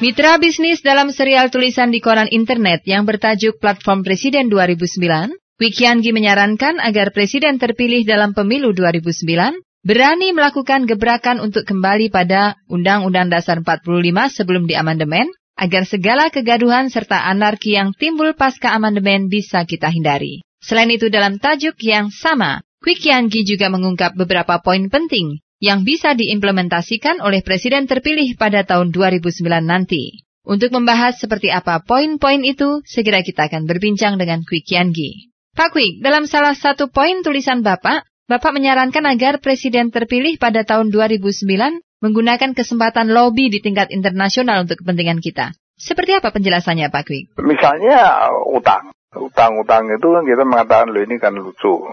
Mitra bisnis dalam serial tulisan di koran internet yang bertajuk Platform Presiden 2009, Wikiangi menyarankan agar presiden terpilih dalam pemilu 2009 berani melakukan gebrakan untuk kembali pada Undang-Undang Dasar 45 sebelum diamandemen agar segala kegaduhan serta anarki yang timbul pasca amandemen bisa kita hindari. Selain itu dalam tajuk yang sama, Wikiangi juga mengungkap beberapa poin penting yang bisa diimplementasikan oleh presiden terpilih pada tahun 2009 nanti. Untuk membahas seperti apa poin-poin itu, segera kita akan berbincang dengan Kwik Yangi. Pak Kwik, dalam salah satu poin tulisan Bapak, Bapak menyarankan agar presiden terpilih pada tahun 2009 menggunakan kesempatan lobby di tingkat internasional untuk kepentingan kita. Seperti apa penjelasannya Pak Kwik? Misalnya utang. Utang-utang itu kan kita mengatakan, loh ini kan lucu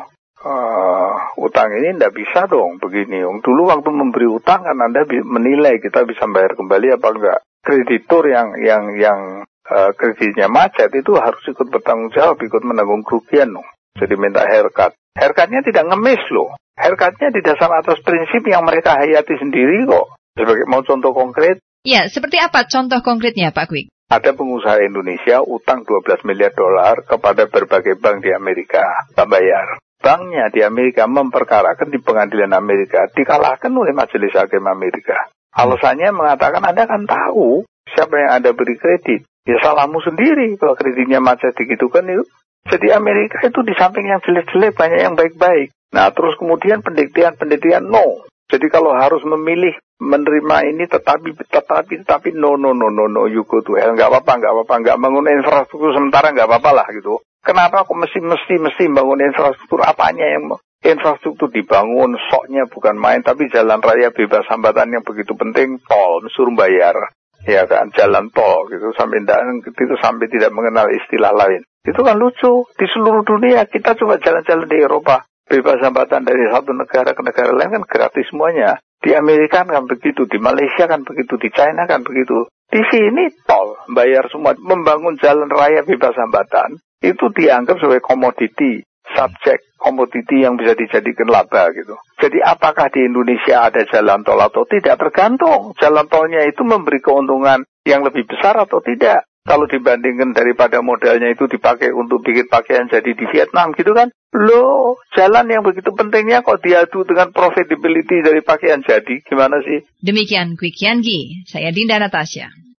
uh, utang ini tidak bisa dong begini. Dulu waktu memberi utang kan Anda menilai kita bisa bayar kembali apa enggak. Kreditur yang yang yang uh, kreditnya macet itu harus ikut bertanggung jawab, ikut menanggung kerugian dong. Jadi minta haircut. Haircutnya tidak ngemis loh. Haircutnya didasar atas prinsip yang mereka hayati sendiri kok. Sebagai mau contoh konkret? Ya, seperti apa contoh konkretnya Pak Kwik? Ada pengusaha Indonesia utang 12 miliar dolar kepada berbagai bank di Amerika. Tak bayar banknya di Amerika memperkarakan di pengadilan Amerika dikalahkan oleh majelis hakim Amerika. Alasannya mengatakan Anda kan tahu siapa yang Anda beri kredit. Ya salahmu sendiri kalau kreditnya macet begitu kan itu. Jadi Amerika itu di samping yang jelek-jelek banyak yang baik-baik. Nah terus kemudian penelitian-penelitian no. Jadi kalau harus memilih menerima ini tetapi tetapi tetapi no no no no no you go to hell nggak apa-apa nggak apa-apa nggak bangun infrastruktur sementara nggak apa-apa lah gitu Kenapa kok mesti mesti mesti bangun infrastruktur? Apanya yang infrastruktur dibangun? Soknya bukan main, tapi jalan raya bebas hambatan yang begitu penting, tol, suruh bayar. Ya kan, jalan tol gitu sampai itu sampai tidak mengenal istilah lain. Itu kan lucu. Di seluruh dunia kita coba jalan-jalan di Eropa. Bebas hambatan dari satu negara ke negara lain kan gratis semuanya. Di Amerika kan begitu, di Malaysia kan begitu, di China kan begitu. Di sini tol, bayar semua. Membangun jalan raya bebas hambatan itu dianggap sebagai komoditi, subjek komoditi yang bisa dijadikan laba gitu. Jadi apakah di Indonesia ada jalan tol atau tidak tergantung. Jalan tolnya itu memberi keuntungan yang lebih besar atau tidak. Kalau dibandingkan daripada modalnya itu dipakai untuk bikin pakaian jadi di Vietnam gitu kan. Loh, jalan yang begitu pentingnya kok diadu dengan profitability dari pakaian jadi. Gimana sih? Demikian Quick Yangi, saya Dinda Natasha.